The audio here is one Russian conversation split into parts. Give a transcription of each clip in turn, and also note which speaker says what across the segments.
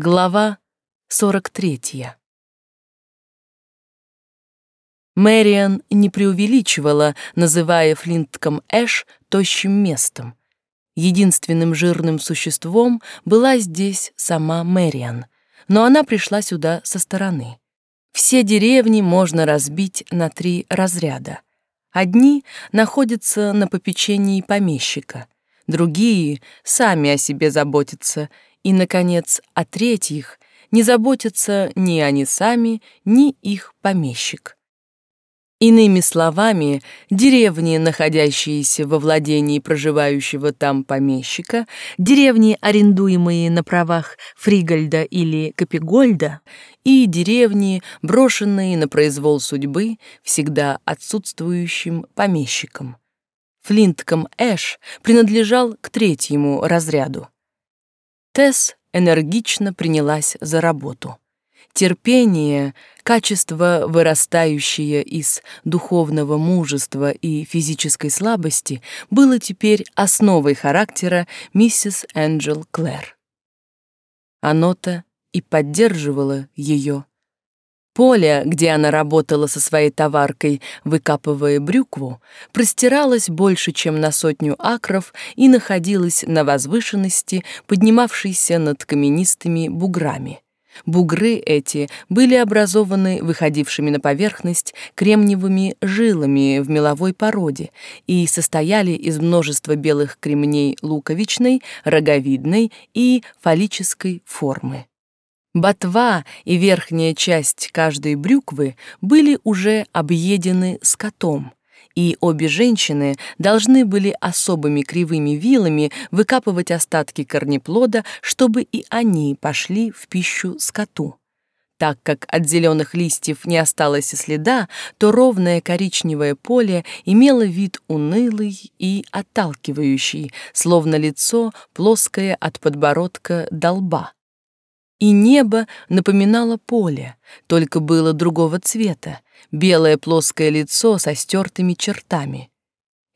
Speaker 1: Глава 43. Мэриан не преувеличивала, называя Флинтком Эш тощим местом. Единственным жирным существом была здесь сама Мэриан, но она пришла сюда со стороны. Все деревни можно разбить на три разряда. Одни находятся на попечении помещика, другие сами о себе заботятся — и, наконец, о третьих не заботятся ни они сами, ни их помещик. Иными словами, деревни, находящиеся во владении проживающего там помещика, деревни, арендуемые на правах Фригольда или Капигольда, и деревни, брошенные на произвол судьбы всегда отсутствующим помещикам. Флинтком Эш принадлежал к третьему разряду. Тесс энергично принялась за работу. Терпение, качество, вырастающее из духовного мужества и физической слабости, было теперь основой характера миссис Энджел Клэр. Оно-то и поддерживало ее Поле, где она работала со своей товаркой, выкапывая брюкву, простиралось больше, чем на сотню акров и находилось на возвышенности, поднимавшейся над каменистыми буграми. Бугры эти были образованы выходившими на поверхность кремниевыми жилами в меловой породе и состояли из множества белых кремней луковичной, роговидной и фаллической формы. Ботва и верхняя часть каждой брюквы были уже объедены скотом, и обе женщины должны были особыми кривыми вилами выкапывать остатки корнеплода, чтобы и они пошли в пищу скоту. Так как от зеленых листьев не осталось и следа, то ровное коричневое поле имело вид унылый и отталкивающий, словно лицо плоское от подбородка до лба и небо напоминало поле, только было другого цвета, белое плоское лицо со стертыми чертами.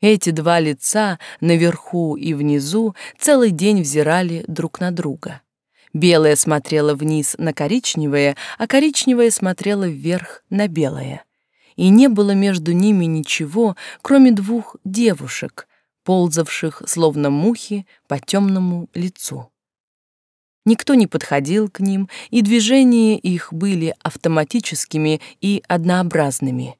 Speaker 1: Эти два лица, наверху и внизу, целый день взирали друг на друга. Белое смотрело вниз на коричневое, а коричневое смотрело вверх на белое. И не было между ними ничего, кроме двух девушек, ползавших, словно мухи, по темному лицу. Никто не подходил к ним, и движения их были автоматическими и однообразными.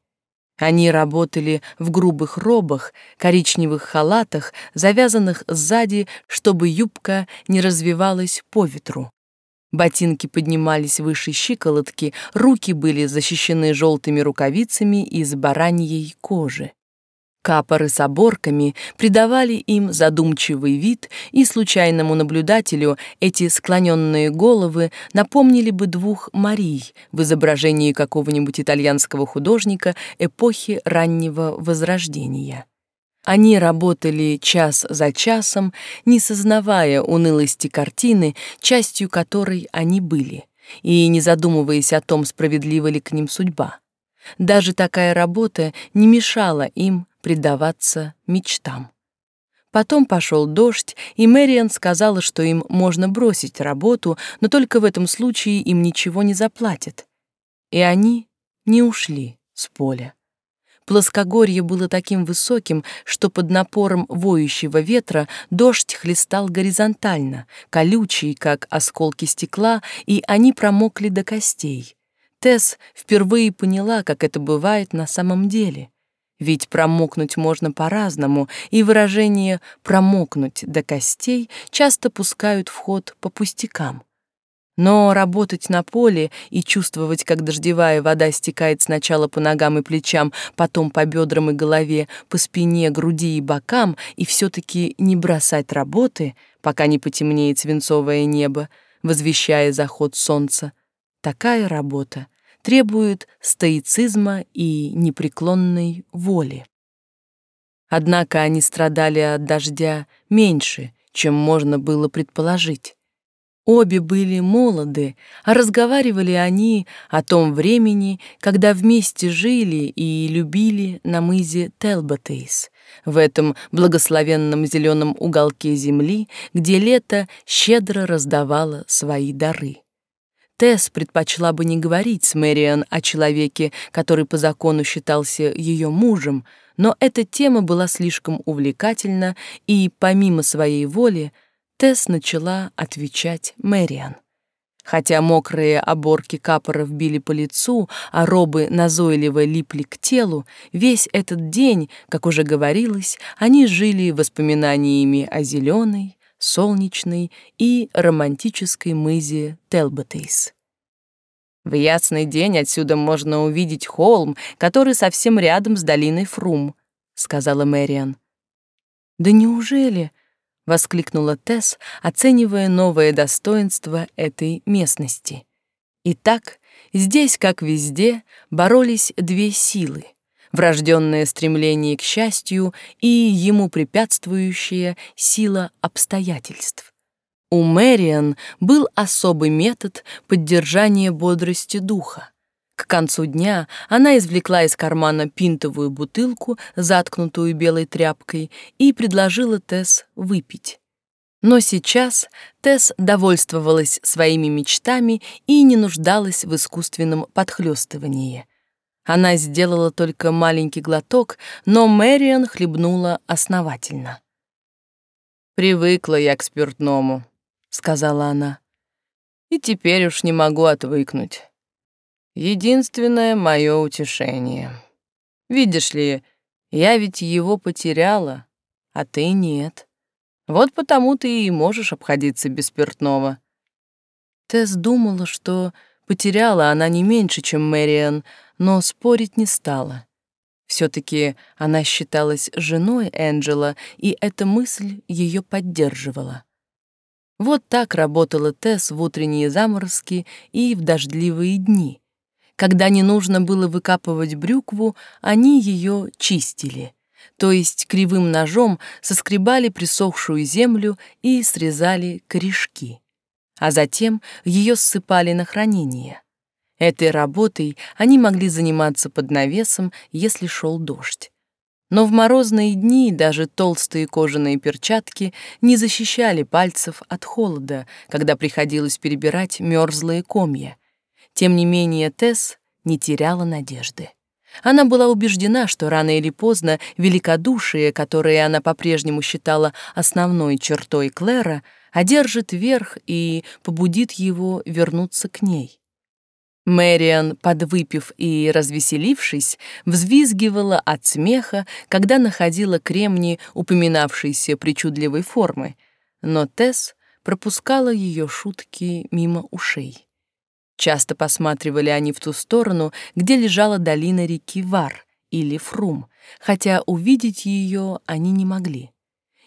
Speaker 1: Они работали в грубых робах, коричневых халатах, завязанных сзади, чтобы юбка не развивалась по ветру. Ботинки поднимались выше щиколотки, руки были защищены желтыми рукавицами из бараньей кожи. Капоры с оборками придавали им задумчивый вид, и случайному наблюдателю эти склоненные головы напомнили бы двух Марий в изображении какого-нибудь итальянского художника эпохи раннего Возрождения. Они работали час за часом, не сознавая унылости картины, частью которой они были, и не задумываясь о том, справедлива ли к ним судьба. Даже такая работа не мешала им предаваться мечтам. Потом пошел дождь, и Мэриан сказала, что им можно бросить работу, но только в этом случае им ничего не заплатят. И они не ушли с поля. Плоскогорье было таким высоким, что под напором воющего ветра дождь хлестал горизонтально, колючий, как осколки стекла, и они промокли до костей. Тесс впервые поняла, как это бывает на самом деле. Ведь промокнуть можно по-разному, и выражение «промокнуть до костей» часто пускают в ход по пустякам. Но работать на поле и чувствовать, как дождевая вода стекает сначала по ногам и плечам, потом по бедрам и голове, по спине, груди и бокам, и все-таки не бросать работы, пока не потемнеет свинцовое небо, возвещая заход солнца, такая работа требует стоицизма и непреклонной воли. Однако они страдали от дождя меньше, чем можно было предположить. Обе были молоды, а разговаривали они о том времени, когда вместе жили и любили на мызе Телботейс, в этом благословенном зеленом уголке земли, где лето щедро раздавало свои дары. Тесс предпочла бы не говорить с Мэриан о человеке, который по закону считался ее мужем, но эта тема была слишком увлекательна, и помимо своей воли Тесс начала отвечать Мэриан. Хотя мокрые оборки капоров били по лицу, а робы назойливо липли к телу, весь этот день, как уже говорилось, они жили воспоминаниями о зеленой, солнечной и романтической мызе Телботейс. В ясный день отсюда можно увидеть холм, который совсем рядом с долиной Фрум, сказала Мэриан. Да неужели? воскликнула Тесс, оценивая новое достоинство этой местности. Итак, здесь, как везде, боролись две силы: врожденное стремление к счастью и ему препятствующая сила обстоятельств. У Мэриан был особый метод поддержания бодрости духа. К концу дня она извлекла из кармана пинтовую бутылку, заткнутую белой тряпкой, и предложила Тесс выпить. Но сейчас Тесс довольствовалась своими мечтами и не нуждалась в искусственном подхлёстывании. Она сделала только маленький глоток, но Мэриан хлебнула основательно. «Привыкла я к спиртному», сказала она. И теперь уж не могу отвыкнуть. Единственное мое утешение. Видишь ли, я ведь его потеряла, а ты нет. Вот потому ты и можешь обходиться без спиртного. Тесс думала, что потеряла она не меньше, чем Мэриан, но спорить не стала. все таки она считалась женой Энджела, и эта мысль ее поддерживала. Вот так работала Тесс в утренние заморозки и в дождливые дни. Когда не нужно было выкапывать брюкву, они ее чистили, то есть кривым ножом соскребали присохшую землю и срезали корешки, а затем ее ссыпали на хранение. Этой работой они могли заниматься под навесом, если шел дождь. Но в морозные дни даже толстые кожаные перчатки не защищали пальцев от холода, когда приходилось перебирать мерзлые комья. Тем не менее Тесс не теряла надежды. Она была убеждена, что рано или поздно великодушие, которое она по-прежнему считала основной чертой Клэра, одержит верх и побудит его вернуться к ней. Мэриан, подвыпив и развеселившись, взвизгивала от смеха, когда находила кремни, упоминавшиеся причудливой формы, но Тесс пропускала ее шутки мимо ушей. Часто посматривали они в ту сторону, где лежала долина реки Вар или Фрум, хотя увидеть ее они не могли.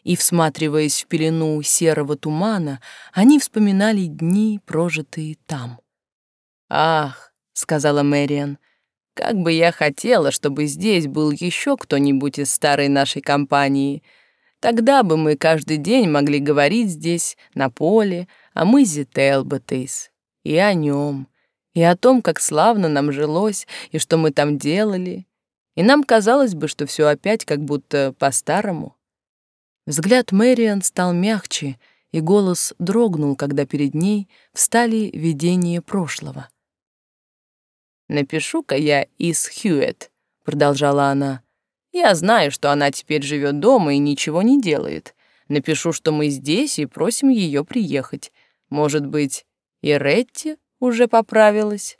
Speaker 1: И, всматриваясь в пелену серого тумана, они вспоминали дни, прожитые там. «Ах», — сказала Мэриан, — «как бы я хотела, чтобы здесь был еще кто-нибудь из старой нашей компании. Тогда бы мы каждый день могли говорить здесь, на поле, о мызе Телботейс, и о нем, и о том, как славно нам жилось, и что мы там делали. И нам казалось бы, что все опять как будто по-старому». Взгляд Мэриан стал мягче, и голос дрогнул, когда перед ней встали видения прошлого. «Напишу-ка я из Хьюэт», — продолжала она. «Я знаю, что она теперь живет дома и ничего не делает. Напишу, что мы здесь и просим ее приехать. Может быть, и Ретти уже поправилась?»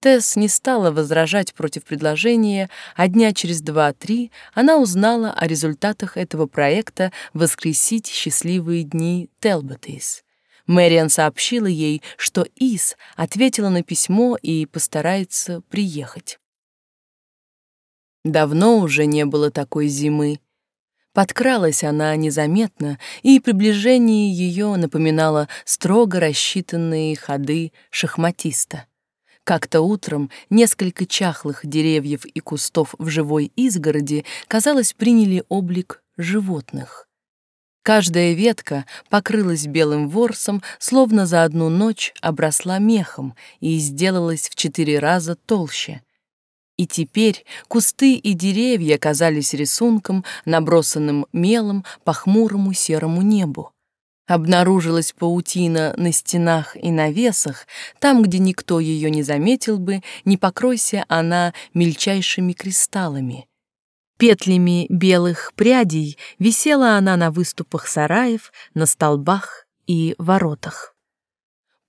Speaker 1: Тесс не стала возражать против предложения, а дня через два-три она узнала о результатах этого проекта «Воскресить счастливые дни Телботейс». Мэриан сообщила ей, что Ис ответила на письмо и постарается приехать. Давно уже не было такой зимы. Подкралась она незаметно, и приближение ее напоминало строго рассчитанные ходы шахматиста. Как-то утром несколько чахлых деревьев и кустов в живой изгороди, казалось, приняли облик животных. Каждая ветка покрылась белым ворсом, словно за одну ночь обросла мехом и сделалась в четыре раза толще. И теперь кусты и деревья казались рисунком, набросанным мелом по хмурому серому небу. Обнаружилась паутина на стенах и навесах, там, где никто ее не заметил бы, не покройся она мельчайшими кристаллами. Петлями белых прядей висела она на выступах сараев, на столбах и воротах.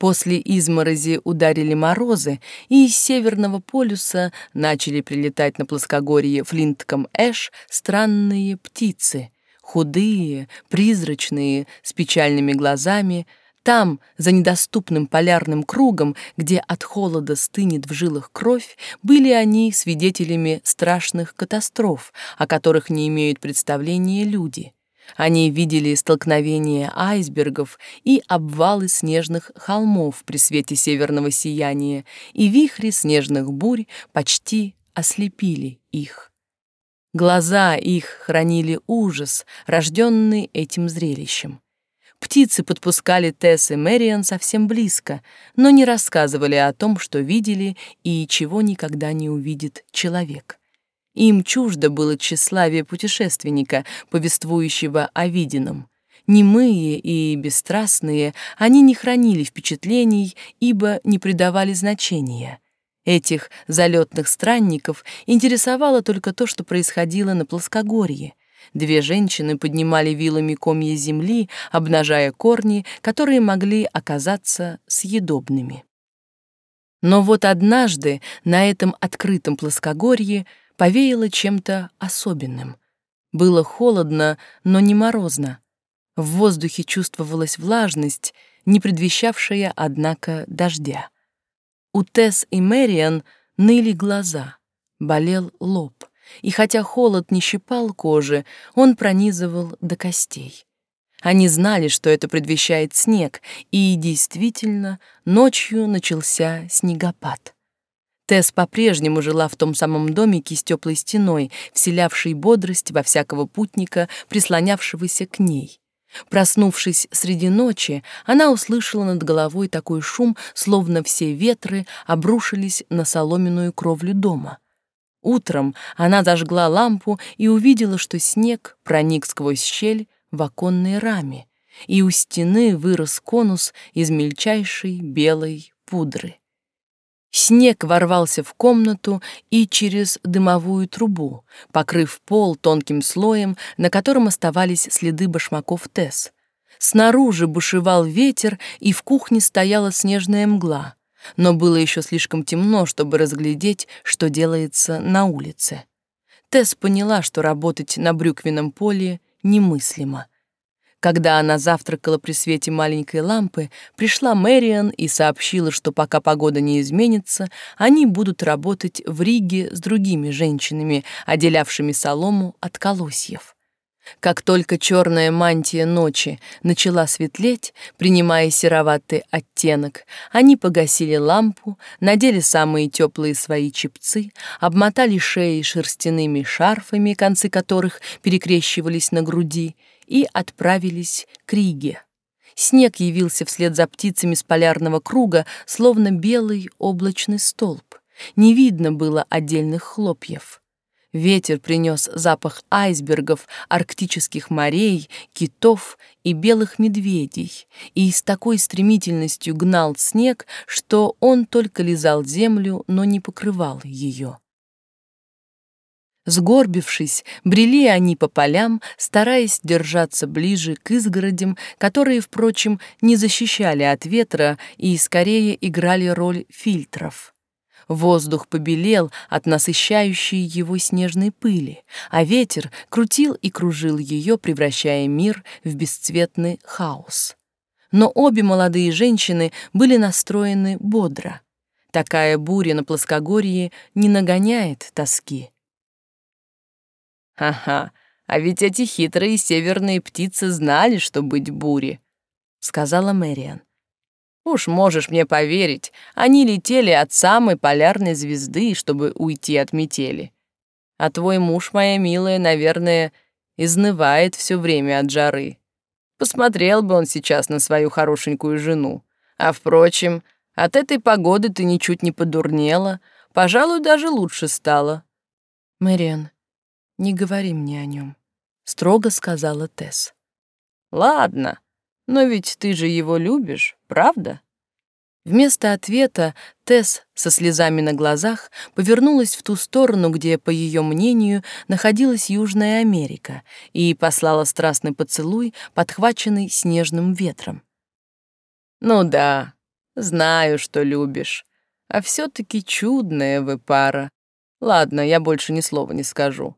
Speaker 1: После изморози ударили морозы, и из Северного полюса начали прилетать на плоскогорье Флинтком Эш странные птицы, худые, призрачные, с печальными глазами, там, за недоступным полярным кругом, где от холода стынет в жилах кровь, были они свидетелями страшных катастроф, о которых не имеют представления люди. Они видели столкновение айсбергов и обвалы снежных холмов при свете северного сияния, и вихри снежных бурь почти ослепили их. Глаза их хранили ужас, рожденный этим зрелищем. Птицы подпускали Тесс и Мэриан совсем близко, но не рассказывали о том, что видели и чего никогда не увидит человек. Им чуждо было тщеславие путешественника, повествующего о виденном. Немые и бесстрастные, они не хранили впечатлений, ибо не придавали значения. Этих залетных странников интересовало только то, что происходило на плоскогорье. Две женщины поднимали вилами комья земли, обнажая корни, которые могли оказаться съедобными. Но вот однажды на этом открытом плоскогорье повеяло чем-то особенным. Было холодно, но не морозно. В воздухе чувствовалась влажность, не предвещавшая, однако, дождя. У Тесс и Мэриан ныли глаза, болел лоб, и хотя холод не щипал кожи, он пронизывал до костей. Они знали, что это предвещает снег, и действительно, ночью начался снегопад. Тесс по-прежнему жила в том самом домике с теплой стеной, вселявшей бодрость во всякого путника, прислонявшегося к ней. Проснувшись среди ночи, она услышала над головой такой шум, словно все ветры обрушились на соломенную кровлю дома. Утром она зажгла лампу и увидела, что снег проник сквозь щель в оконной раме, и у стены вырос конус из мельчайшей белой пудры. Снег ворвался в комнату и через дымовую трубу, покрыв пол тонким слоем, на котором оставались следы башмаков Тесс. Снаружи бушевал ветер, и в кухне стояла снежная мгла, но было еще слишком темно, чтобы разглядеть, что делается на улице. Тесс поняла, что работать на брюквенном поле немыслимо. Когда она завтракала при свете маленькой лампы, пришла Мэриан и сообщила, что пока погода не изменится, они будут работать в Риге с другими женщинами, отделявшими солому от колосьев. Как только черная мантия ночи начала светлеть, принимая сероватый оттенок, они погасили лампу, надели самые теплые свои чепцы, обмотали шеи шерстяными шарфами, концы которых перекрещивались на груди, и отправились к Риге. Снег явился вслед за птицами с полярного круга, словно белый облачный столб. Не видно было отдельных хлопьев. Ветер принес запах айсбергов, арктических морей, китов и белых медведей, и с такой стремительностью гнал снег, что он только лизал землю, но не покрывал ее. Сгорбившись, брели они по полям, стараясь держаться ближе к изгородям, которые, впрочем, не защищали от ветра и скорее играли роль фильтров. Воздух побелел от насыщающей его снежной пыли, а ветер крутил и кружил ее, превращая мир в бесцветный хаос. Но обе молодые женщины были настроены бодро. Такая буря на плоскогорье не нагоняет тоски. «Ха-ха, а ведь эти хитрые северные птицы знали, что быть бури», — сказала Мэриан. «Уж можешь мне поверить, они летели от самой полярной звезды, чтобы уйти от метели. А твой муж, моя милая, наверное, изнывает все время от жары. Посмотрел бы он сейчас на свою хорошенькую жену. А, впрочем, от этой погоды ты ничуть не подурнела, пожалуй, даже лучше стало». «Мэриан, «Не говори мне о нем», — строго сказала Тесс. «Ладно, Но ведь ты же его любишь, правда? Вместо ответа Тесс со слезами на глазах повернулась в ту сторону, где, по ее мнению, находилась Южная Америка, и послала страстный поцелуй, подхваченный снежным ветром. «Ну да, знаю, что любишь. А все-таки чудная вы пара. Ладно, я больше ни слова не скажу.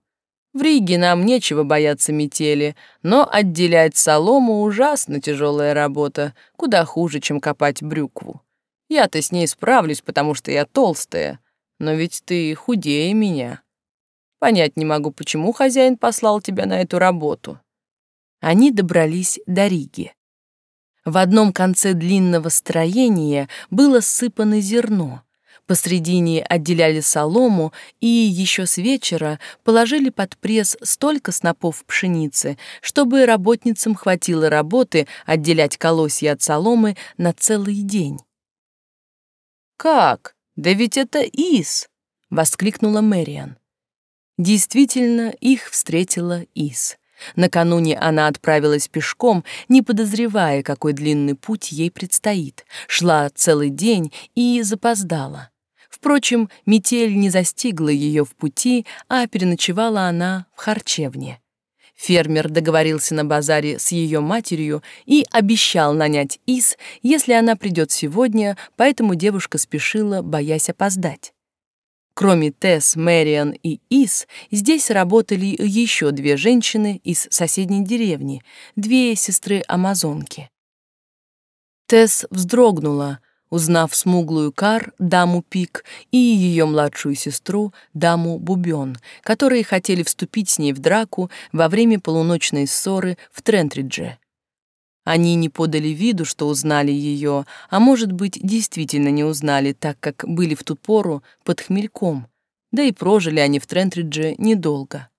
Speaker 1: В Риге нам нечего бояться метели, но отделять солому ужасно тяжелая работа, куда хуже, чем копать брюкву. Я-то с ней справлюсь, потому что я толстая, но ведь ты худее меня. Понять не могу, почему хозяин послал тебя на эту работу». Они добрались до Риги. В одном конце длинного строения было сыпано зерно. Посредине отделяли солому и еще с вечера положили под пресс столько снопов пшеницы, чтобы работницам хватило работы отделять колосья от соломы на целый день. «Как? Да ведь это Ис!» — воскликнула Мэриан. Действительно, их встретила Ис. Накануне она отправилась пешком, не подозревая, какой длинный путь ей предстоит, шла целый день и запоздала. Впрочем, метель не застигла ее в пути, а переночевала она в харчевне. Фермер договорился на базаре с ее матерью и обещал нанять Ис, если она придет сегодня, поэтому девушка спешила, боясь опоздать. Кроме Тесс, Мэриан и Ис, здесь работали еще две женщины из соседней деревни, две сестры-амазонки. Тесс вздрогнула, узнав смуглую Кар, даму Пик, и ее младшую сестру, даму Бубен, которые хотели вступить с ней в драку во время полуночной ссоры в Трентридже. Они не подали виду, что узнали ее, а, может быть, действительно не узнали, так как были в ту пору под хмельком, да и прожили они в Трентридже недолго.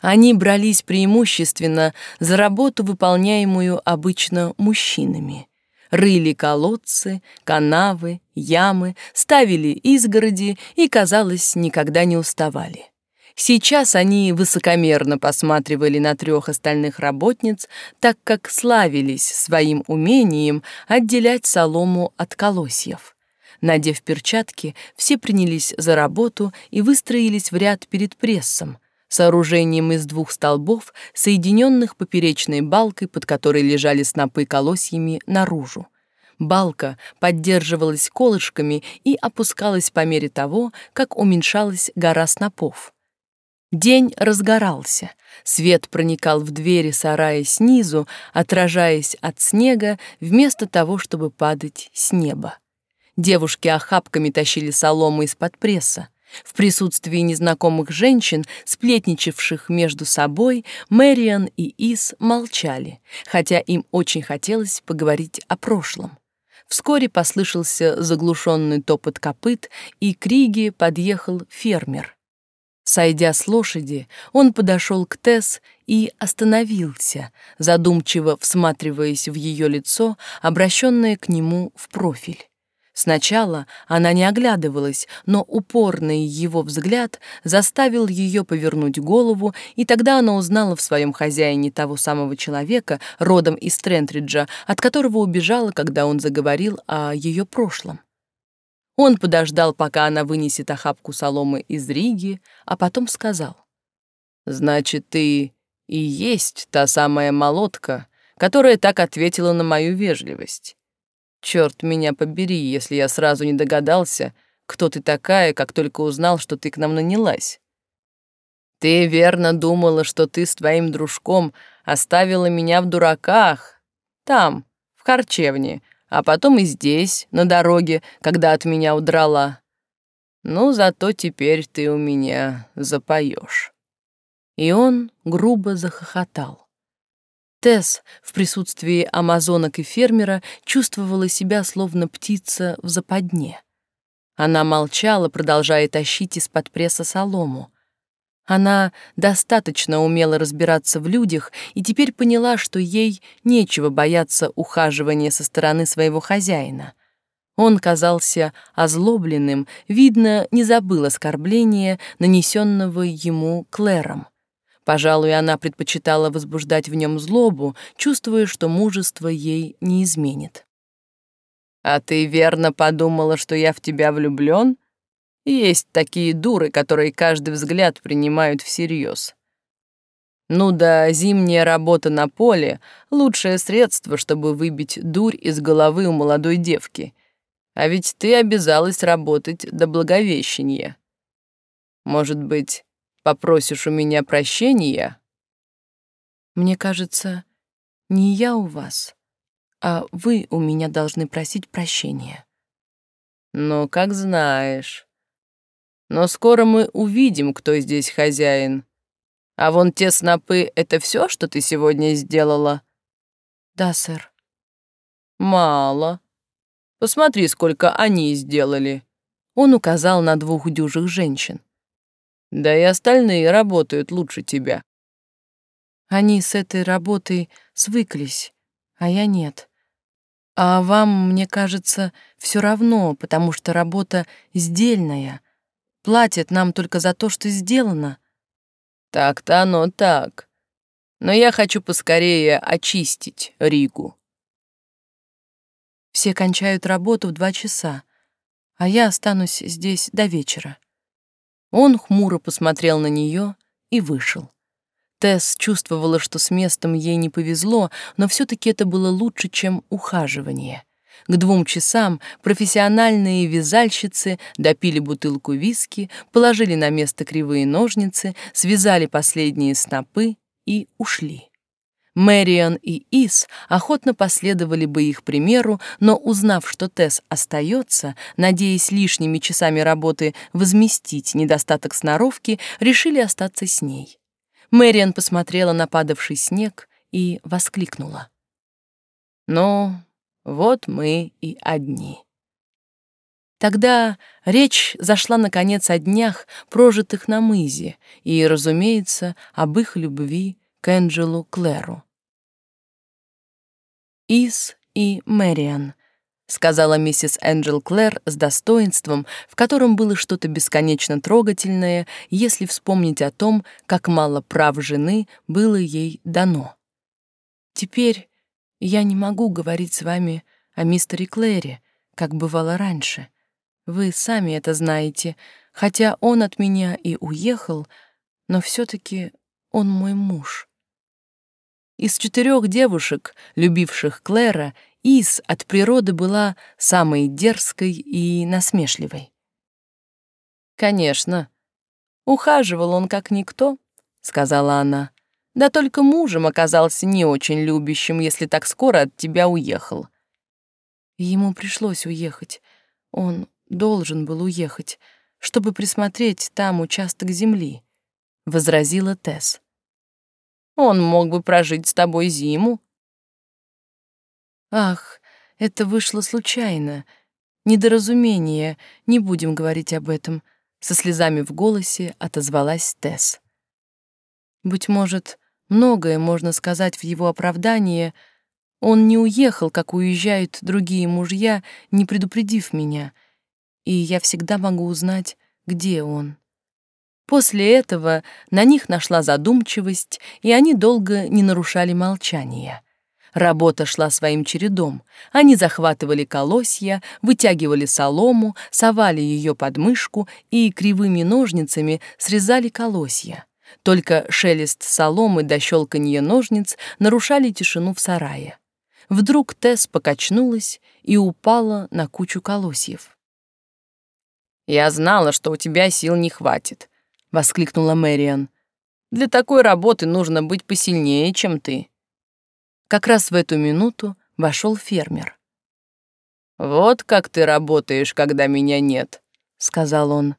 Speaker 1: Они брались преимущественно за работу, выполняемую обычно мужчинами. Рыли колодцы, канавы, ямы, ставили изгороди и, казалось, никогда не уставали. Сейчас они высокомерно посматривали на трех остальных работниц, так как славились своим умением отделять солому от колосьев. Надев перчатки, все принялись за работу и выстроились в ряд перед прессом, сооружением из двух столбов, соединенных поперечной балкой, под которой лежали снопы колосьями наружу. Балка поддерживалась колышками и опускалась по мере того, как уменьшалась гора снопов. День разгорался, свет проникал в двери сарая снизу, отражаясь от снега, вместо того, чтобы падать с неба. Девушки охапками тащили солому из-под пресса. В присутствии незнакомых женщин, сплетничавших между собой, Мэриан и Ис молчали, хотя им очень хотелось поговорить о прошлом. Вскоре послышался заглушенный топот копыт, и к Риге подъехал фермер. Сойдя с лошади, он подошел к Тесс и остановился, задумчиво всматриваясь в ее лицо, обращенное к нему в профиль. Сначала она не оглядывалась, но упорный его взгляд заставил ее повернуть голову, и тогда она узнала в своем хозяине того самого человека, родом из Трентриджа, от которого убежала, когда он заговорил о ее прошлом. Он подождал, пока она вынесет охапку соломы из Риги, а потом сказал. «Значит, ты и есть та самая молотка, которая так ответила на мою вежливость. Черт меня побери, если я сразу не догадался, кто ты такая, как только узнал, что ты к нам нанялась. Ты верно думала, что ты с твоим дружком оставила меня в дураках, там, в харчевне, а потом и здесь, на дороге, когда от меня удрала. Ну, зато теперь ты у меня запоешь. И он грубо захохотал. Тесс в присутствии амазонок и фермера чувствовала себя словно птица в западне. Она молчала, продолжая тащить из-под пресса солому. Она достаточно умела разбираться в людях и теперь поняла, что ей нечего бояться ухаживания со стороны своего хозяина. Он казался озлобленным, видно, не забыл оскорбления, нанесенного ему Клэром. Пожалуй, она предпочитала возбуждать в нем злобу, чувствуя, что мужество ей не изменит. «А ты верно подумала, что я в тебя влюблён? Есть такие дуры, которые каждый взгляд принимают всерьез. Ну да, зимняя работа на поле — лучшее средство, чтобы выбить дурь из головы у молодой девки. А ведь ты обязалась работать до Благовещения. Может быть, попросишь у меня прощения?»
Speaker 2: «Мне кажется, не я у вас, а вы у меня должны просить прощения».
Speaker 1: «Ну, как знаешь. Но скоро мы увидим, кто здесь хозяин. А вон те снопы — это все, что ты сегодня сделала?»
Speaker 2: «Да, сэр».
Speaker 1: «Мало. Посмотри, сколько они сделали». Он указал на двух дюжих женщин. Да и остальные работают лучше тебя.
Speaker 2: Они с этой работой свыклись, а я нет. А вам, мне кажется, все равно, потому что работа сдельная. Платят нам только за то, что сделано.
Speaker 1: Так-то оно так. Но я хочу поскорее очистить Ригу.
Speaker 2: Все кончают работу в два часа, а я останусь здесь до вечера.
Speaker 1: Он хмуро посмотрел на нее и вышел. Тесс чувствовала, что с местом ей не повезло, но все таки это было лучше, чем ухаживание. К двум часам профессиональные вязальщицы допили бутылку виски, положили на место кривые ножницы, связали последние снопы и ушли. Мэриан и Ис охотно последовали бы их примеру, но, узнав, что Тесс остается, надеясь лишними часами работы возместить недостаток сноровки, решили остаться с ней. Мэриан посмотрела на падавший снег и воскликнула. «Ну, вот мы и одни». Тогда речь зашла, наконец, о днях, прожитых на мызе, и, разумеется, об их любви к Энджелу Клэру. Ис и Мэриан», — сказала миссис Энджел Клэр с достоинством, в котором было что-то бесконечно трогательное, если вспомнить о том, как мало прав жены было ей дано. «Теперь я не могу говорить с вами о мистере Клэре, как бывало раньше. Вы сами это знаете, хотя он от меня и уехал, но все таки он мой муж. Из четырех девушек, любивших Клэра, Ис от природы была самой дерзкой и насмешливой. «Конечно. Ухаживал он как никто», — сказала она. «Да только мужем оказался не очень любящим, если так скоро от тебя уехал».
Speaker 2: Ему пришлось уехать. Он должен был уехать, чтобы присмотреть там участок земли, — возразила Тесс.
Speaker 1: Он мог бы прожить с тобой зиму.
Speaker 2: Ах, это вышло случайно. Недоразумение, не будем говорить об этом. Со слезами в голосе отозвалась Тесс. Быть может, многое можно сказать в его оправдание. Он не уехал, как уезжают другие мужья, не предупредив меня, и я всегда могу узнать, где он. После этого на них нашла задумчивость, и они долго не нарушали молчания. Работа шла своим чередом. Они захватывали колосья, вытягивали солому, совали ее под мышку и кривыми ножницами срезали колосья. Только шелест соломы до щелканье ножниц нарушали тишину в сарае. Вдруг Тесс покачнулась и упала на кучу колосьев.
Speaker 1: «Я знала, что у тебя сил не хватит», — воскликнула Мэриан. «Для такой работы нужно быть посильнее, чем ты». Как раз в эту минуту вошел фермер. «Вот как ты работаешь, когда меня нет», — сказал он.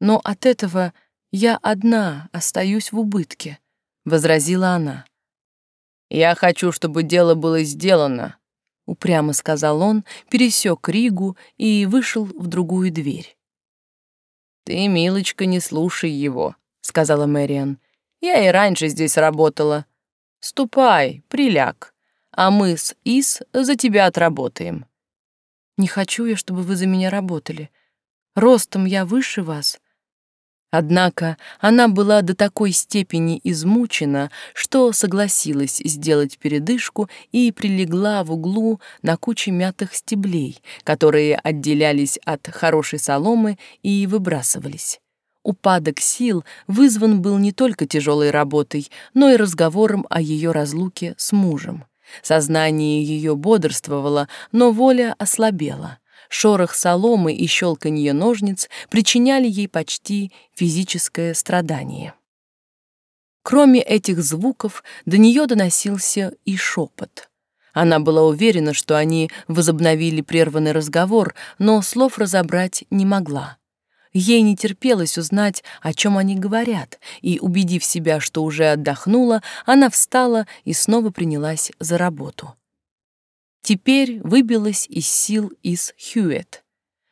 Speaker 2: «Но от этого я одна остаюсь в убытке», — возразила она.
Speaker 1: «Я хочу, чтобы дело было сделано», — упрямо сказал он, пересек Ригу и вышел в другую дверь. «Ты, милочка, не слушай его», — сказала Мэриан. «Я и раньше здесь работала. Ступай, приляг, а мы с Ис за тебя отработаем».
Speaker 2: «Не хочу я, чтобы вы за меня работали. Ростом я выше вас».
Speaker 1: Однако она была до такой степени измучена, что согласилась сделать передышку и прилегла в углу на куче мятых стеблей, которые отделялись от хорошей соломы и выбрасывались. Упадок сил вызван был не только тяжелой работой, но и разговором о ее разлуке с мужем. Сознание ее бодрствовало, но воля ослабела. Шорох соломы и щелканье ножниц причиняли ей почти физическое страдание. Кроме этих звуков, до нее доносился и шепот. Она была уверена, что они возобновили прерванный разговор, но слов разобрать не могла. Ей не терпелось узнать, о чем они говорят, и, убедив себя, что уже отдохнула, она встала и снова принялась за работу. Теперь выбилась из сил из Хьюет.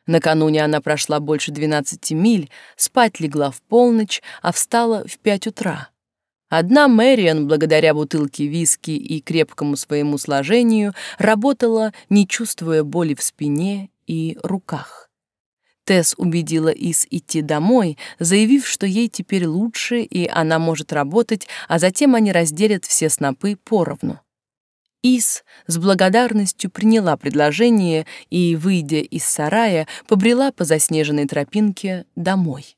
Speaker 1: Накануне она прошла больше 12 миль, спать легла в полночь, а встала в 5 утра. Одна Мэриан, благодаря бутылке виски и крепкому своему сложению, работала, не чувствуя боли в спине и руках. Тесс убедила Ис идти домой, заявив, что ей теперь лучше, и она может работать, а затем они разделят все снопы поровну. Ис с благодарностью приняла предложение и, выйдя из сарая, побрела по заснеженной тропинке домой.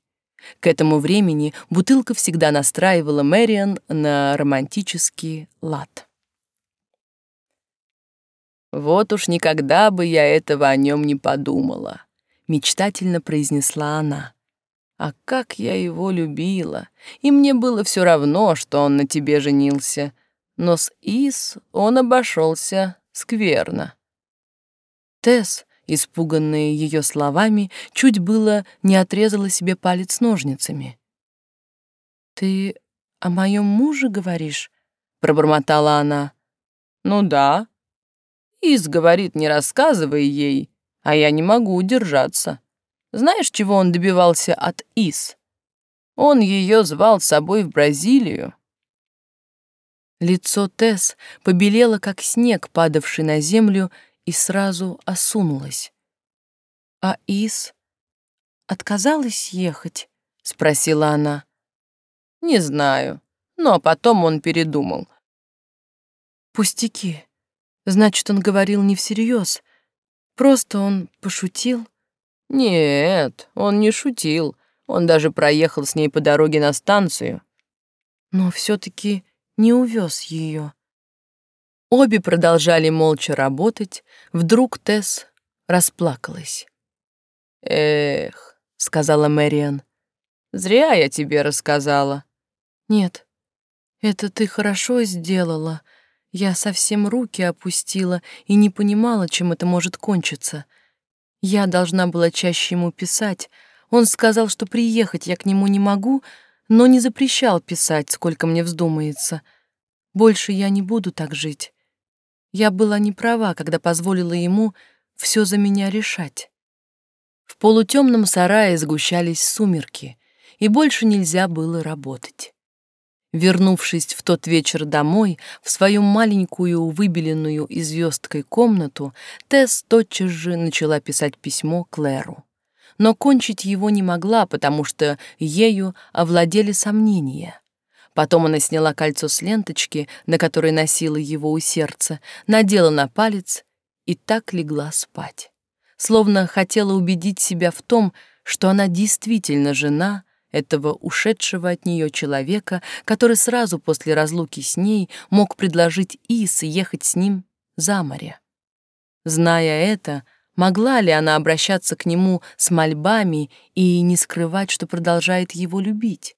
Speaker 1: К этому времени бутылка всегда настраивала Мэриан на романтический лад. «Вот уж никогда бы я этого о нем не подумала», — мечтательно произнесла она. «А как я его любила! И мне было все равно, что он на тебе женился но с Ис он обошелся скверно. Тесс, испуганная ее словами, чуть было не отрезала себе палец ножницами. «Ты о моем муже говоришь?» — пробормотала она. «Ну да». Ис говорит, не рассказывай ей, а я не могу удержаться. Знаешь, чего он добивался от Ис? Он ее звал с собой в Бразилию. Лицо Тесс побелело, как снег, падавший на землю, и сразу осунулось. «А Ис отказалась ехать?» — спросила она. «Не знаю, но потом он передумал». «Пустяки. Значит, он говорил не всерьез. Просто он пошутил?» «Нет, он не шутил. Он даже проехал с ней по дороге на станцию». «Но все-таки не увез ее. Обе продолжали молча работать. Вдруг Тесс расплакалась. «Эх», — сказала Мэриан, — «зря я тебе рассказала». «Нет, это ты хорошо сделала. Я совсем руки опустила и не понимала, чем это может кончиться. Я должна была чаще ему писать. Он сказал, что приехать я к нему не могу, — но не запрещал писать, сколько мне вздумается. Больше я не буду так жить. Я была не права, когда позволила ему все за меня решать. В полутемном сарае сгущались сумерки, и больше нельзя было работать. Вернувшись в тот вечер домой, в свою маленькую выбеленную звездкой комнату, Тесс тотчас же начала писать письмо Клэру но кончить его не могла, потому что ею овладели сомнения. Потом она сняла кольцо с ленточки, на которой носила его у сердца, надела на палец и так легла спать. Словно хотела убедить себя в том, что она действительно жена этого ушедшего от нее человека, который сразу после разлуки с ней мог предложить Ис ехать с ним за море. Зная это, Могла ли она обращаться к нему с мольбами и не скрывать, что продолжает его любить?